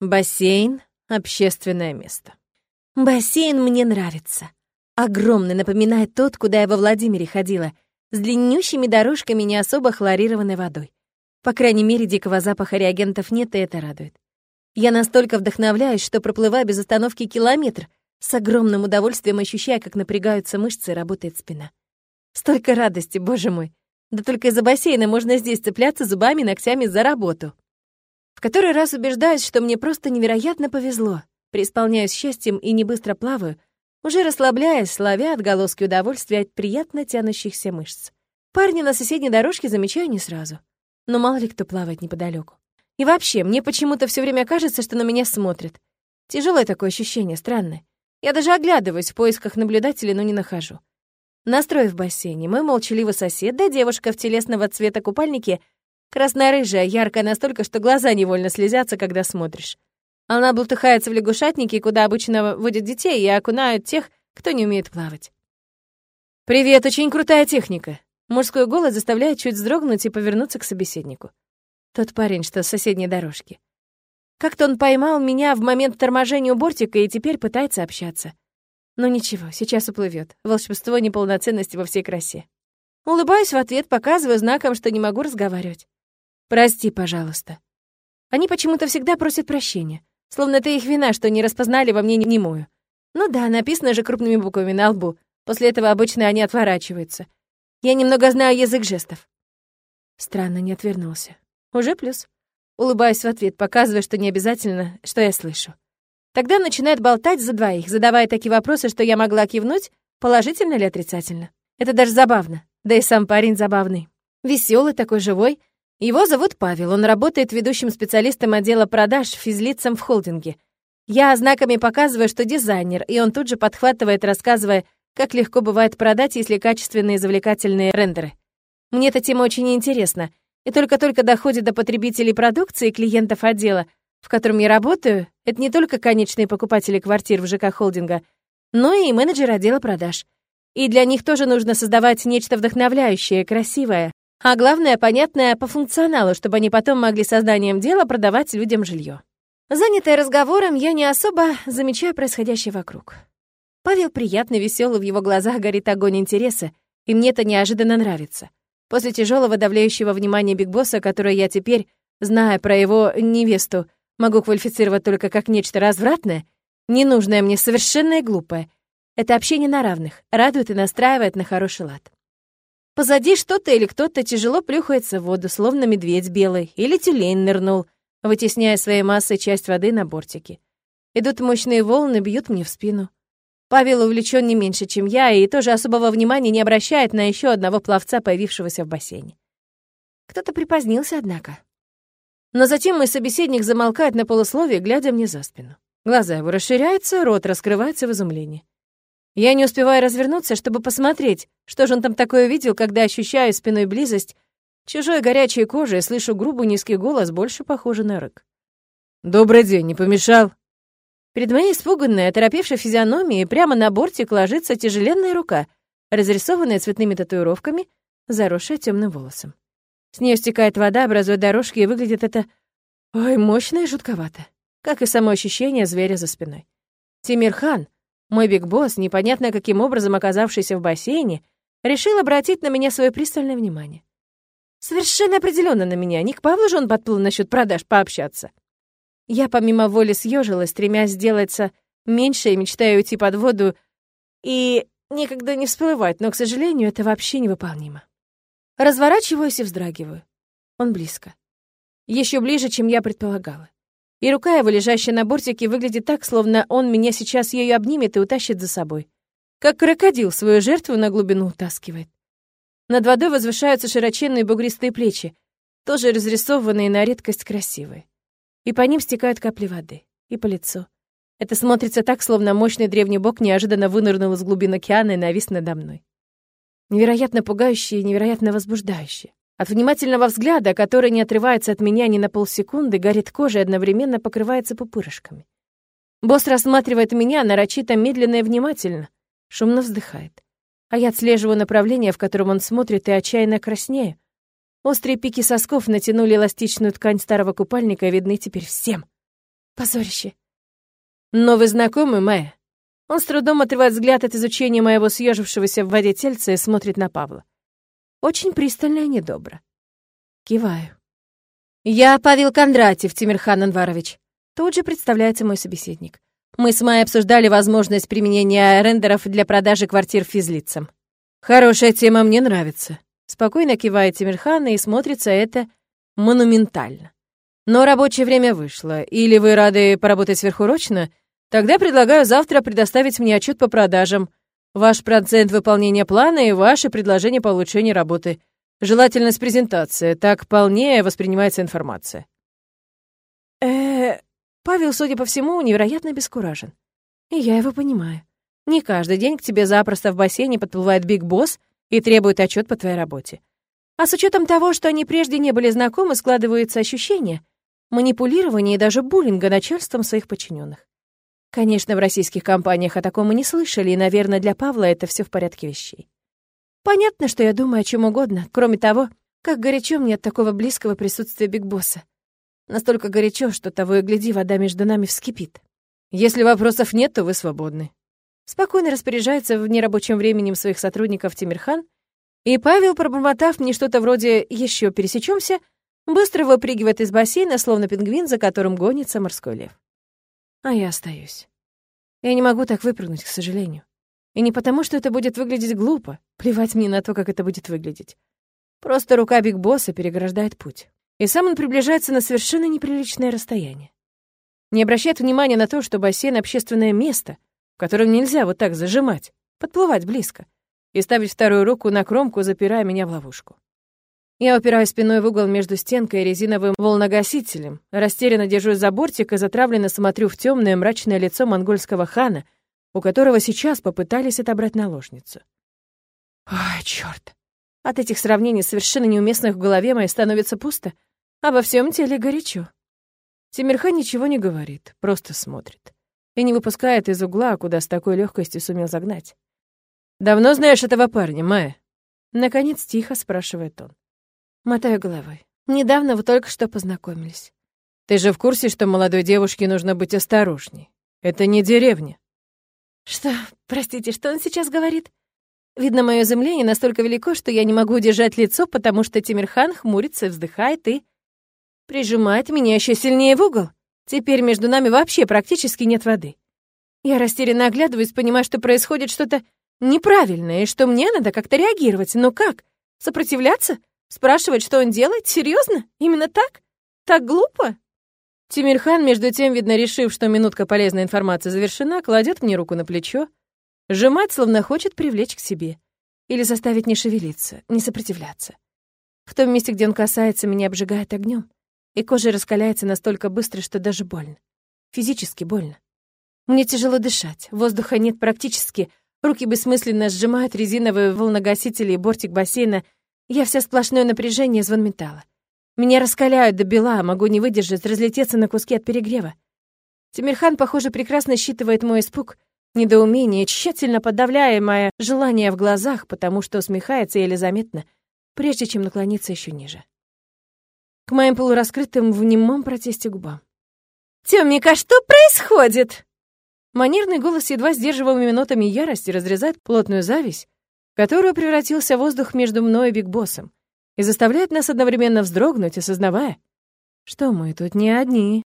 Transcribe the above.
Бассейн — общественное место. Бассейн мне нравится. Огромный, напоминает тот, куда я во Владимире ходила, с длиннющими дорожками не особо хлорированной водой. По крайней мере, дикого запаха реагентов нет, и это радует. Я настолько вдохновляюсь, что проплываю без остановки километр, с огромным удовольствием ощущая, как напрягаются мышцы и работает спина. Столько радости, боже мой. Да только из-за бассейна можно здесь цепляться зубами и ногтями за работу. В который раз убеждаюсь, что мне просто невероятно повезло. Преисполняюсь счастьем и не быстро плаваю, уже расслабляясь, ловя отголоски удовольствия от приятно тянущихся мышц. Парня на соседней дорожке замечаю не сразу. Но мало ли кто плавает неподалеку. И вообще, мне почему-то все время кажется, что на меня смотрят. Тяжелое такое ощущение, странное. Я даже оглядываюсь в поисках наблюдателей, но не нахожу. Настрой в бассейне. Мой молчаливый сосед, да девушка в телесного цвета купальнике, красно-рыжая, яркая настолько, что глаза невольно слезятся, когда смотришь. Она бултыхается в лягушатнике, куда обычно водят детей и окунают тех, кто не умеет плавать. «Привет, очень крутая техника!» Мужской голос заставляет чуть вздрогнуть и повернуться к собеседнику. Тот парень, что с соседней дорожки. Как-то он поймал меня в момент торможения у бортика и теперь пытается общаться. Но ничего, сейчас уплывет. Волшебство неполноценности во всей красе. Улыбаюсь в ответ, показываю знаком, что не могу разговаривать. «Прости, пожалуйста». Они почему-то всегда просят прощения. Словно это их вина, что не распознали во мне немую. Ну да, написано же крупными буквами на лбу. После этого обычно они отворачиваются. Я немного знаю язык жестов. Странно, не отвернулся. Уже плюс. Улыбаюсь в ответ, показывая, что не обязательно, что я слышу. Тогда начинает болтать за двоих, задавая такие вопросы, что я могла кивнуть, положительно или отрицательно. Это даже забавно. Да и сам парень забавный. Веселый такой, живой. Его зовут Павел, он работает ведущим специалистом отдела продаж физлицам в холдинге. Я знаками показываю, что дизайнер, и он тут же подхватывает, рассказывая, как легко бывает продать, если качественные завлекательные рендеры. Мне эта тема очень интересна, и только-только доходит до потребителей продукции и клиентов отдела, в котором я работаю, это не только конечные покупатели квартир в ЖК холдинга, но и менеджеры отдела продаж. И для них тоже нужно создавать нечто вдохновляющее, красивое, а главное, понятное по функционалу, чтобы они потом могли созданием дела продавать людям жилье. Занятая разговором, я не особо замечаю происходящее вокруг. Павел приятный, веселый, в его глазах горит огонь интереса, и мне это неожиданно нравится. После тяжелого давляющего внимания Биг Босса, которое я теперь, зная про его невесту, могу квалифицировать только как нечто развратное, ненужное мне, совершенно и глупое, это общение на равных, радует и настраивает на хороший лад. Позади что-то или кто-то тяжело плюхается в воду, словно медведь белый, или тюлень нырнул, вытесняя своей массой часть воды на бортике. Идут мощные волны, бьют мне в спину. Павел увлечен не меньше, чем я, и тоже особого внимания не обращает на еще одного пловца, появившегося в бассейне. Кто-то припозднился, однако. Но затем мой собеседник замолкает на полусловие, глядя мне за спину. Глаза его расширяются, рот раскрывается в изумлении. Я не успеваю развернуться, чтобы посмотреть, что же он там такое видел, когда ощущаю спиной близость чужой горячей кожи и слышу грубый низкий голос, больше похожий на рык. «Добрый день, не помешал?» Перед моей испуганной, оторопевшей физиономией прямо на бортик ложится тяжеленная рука, разрисованная цветными татуировками, заросшая темным волосом. С нее стекает вода, образуя дорожки, и выглядит это... Ой, мощно и жутковато. Как и само ощущение зверя за спиной. Тимирхан, мой биг-босс, непонятно каким образом оказавшийся в бассейне, решил обратить на меня свое пристальное внимание. Совершенно определенно на меня. Не к Павлу же он подплыл насчет продаж пообщаться. Я помимо воли съежилась, стремясь сделаться меньше и мечтая уйти под воду, и никогда не всплывать, но, к сожалению, это вообще невыполнимо. Разворачиваюсь и вздрагиваю. Он близко. Еще ближе, чем я предполагала. И рука его, лежащая на бортике, выглядит так, словно он меня сейчас ею обнимет и утащит за собой. Как крокодил свою жертву на глубину утаскивает. Над водой возвышаются широченные бугристые плечи, тоже разрисованные на редкость красивые. И по ним стекают капли воды. И по лицу. Это смотрится так, словно мощный древний бог неожиданно вынырнул из глубин океана и навис надо мной. Невероятно пугающее и невероятно возбуждающее. От внимательного взгляда, который не отрывается от меня ни на полсекунды, горит кожа и одновременно покрывается пупырышками. Босс рассматривает меня нарочито медленно и внимательно, шумно вздыхает. А я отслеживаю направление, в котором он смотрит, и отчаянно краснею. Острые пики сосков натянули эластичную ткань старого купальника и видны теперь всем. Позорище. Новый знакомый, Майя. Он с трудом отрывает взгляд от изучения моего съежившегося в воде тельца и смотрит на Павла. Очень пристально и недобро. Киваю. «Я Павел Кондратьев, Тимирхан Анварович». Тут же представляется мой собеседник. Мы с Майей обсуждали возможность применения рендеров для продажи квартир физлицам. «Хорошая тема, мне нравится». Спокойно кивает Тимирхан, и смотрится это монументально. Но рабочее время вышло. Или вы рады поработать сверхурочно? Тогда предлагаю завтра предоставить мне отчет по продажам, ваш процент выполнения плана и ваше предложение улучшению работы. Желательно с презентацией, так полнее воспринимается информация. э Павел, судя по всему, невероятно бескуражен. И я его понимаю. Не каждый день к тебе запросто в бассейне подплывает Big Boss и требует отчет по твоей работе. А с учетом того, что они прежде не были знакомы, складывается ощущение манипулирования и даже буллинга начальством своих подчиненных. Конечно, в российских компаниях о таком мы не слышали, и, наверное, для Павла это все в порядке вещей. Понятно, что я думаю о чем угодно, кроме того, как горячо мне от такого близкого присутствия Big Boss а. Настолько горячо, что того и гляди, вода между нами вскипит. Если вопросов нет, то вы свободны. Спокойно распоряжается в нерабочем временем своих сотрудников Тимирхан, и Павел, пробормотав мне что-то вроде «еще пересечемся», быстро выпрыгивает из бассейна, словно пингвин, за которым гонится морской лев. А я остаюсь. Я не могу так выпрыгнуть, к сожалению. И не потому, что это будет выглядеть глупо, плевать мне на то, как это будет выглядеть. Просто рука Биг Босса переграждает путь. И сам он приближается на совершенно неприличное расстояние. Не обращает внимания на то, что бассейн — общественное место, в котором нельзя вот так зажимать, подплывать близко и ставить вторую руку на кромку, запирая меня в ловушку. Я упираюсь спиной в угол между стенкой и резиновым волногасителем, растерянно держусь за бортик и затравленно смотрю в темное мрачное лицо монгольского хана, у которого сейчас попытались отобрать наложницу. Ой, черт! От этих сравнений, совершенно неуместных в голове моей, становится пусто, а во всем теле горячо. Тимирхан ничего не говорит, просто смотрит. И не выпускает из угла, куда с такой легкостью сумел загнать. «Давно знаешь этого парня, Майя?» Наконец тихо спрашивает он. Мотаю головой. Недавно вы только что познакомились. Ты же в курсе, что молодой девушке нужно быть осторожней? Это не деревня. Что? Простите, что он сейчас говорит? Видно, мое изумление настолько велико, что я не могу удержать лицо, потому что Тимирхан хмурится, вздыхает и... прижимает меня еще сильнее в угол. Теперь между нами вообще практически нет воды. Я растерянно оглядываюсь, понимая, что происходит что-то неправильное, и что мне надо как-то реагировать. Но как? Сопротивляться? Спрашивать, что он делает? Серьезно? Именно так? Так глупо? Тимирхан, между тем, видно, решив, что минутка полезной информации завершена, кладет мне руку на плечо, сжимает, словно хочет привлечь к себе. Или заставить не шевелиться, не сопротивляться. В том месте, где он касается, меня обжигает огнем, и кожа раскаляется настолько быстро, что даже больно. Физически больно. Мне тяжело дышать, воздуха нет практически, руки бессмысленно сжимают резиновые волногасители и бортик бассейна — я вся сплошное напряжение звон металла. Меня раскаляют до бела, могу не выдержать, разлететься на куски от перегрева. Тимирхан, похоже, прекрасно считывает мой испуг, недоумение, тщательно подавляя мое желание в глазах, потому что усмехается еле заметно, прежде чем наклониться еще ниже. К моим полураскрытым в немом протесте губам. «Тёмника, что происходит?» Манерный голос едва сдерживаемыми нотами ярости разрезает плотную зависть, которую превратился воздух между мной и Биг Боссом, и заставляет нас одновременно вздрогнуть, осознавая, что мы тут не одни.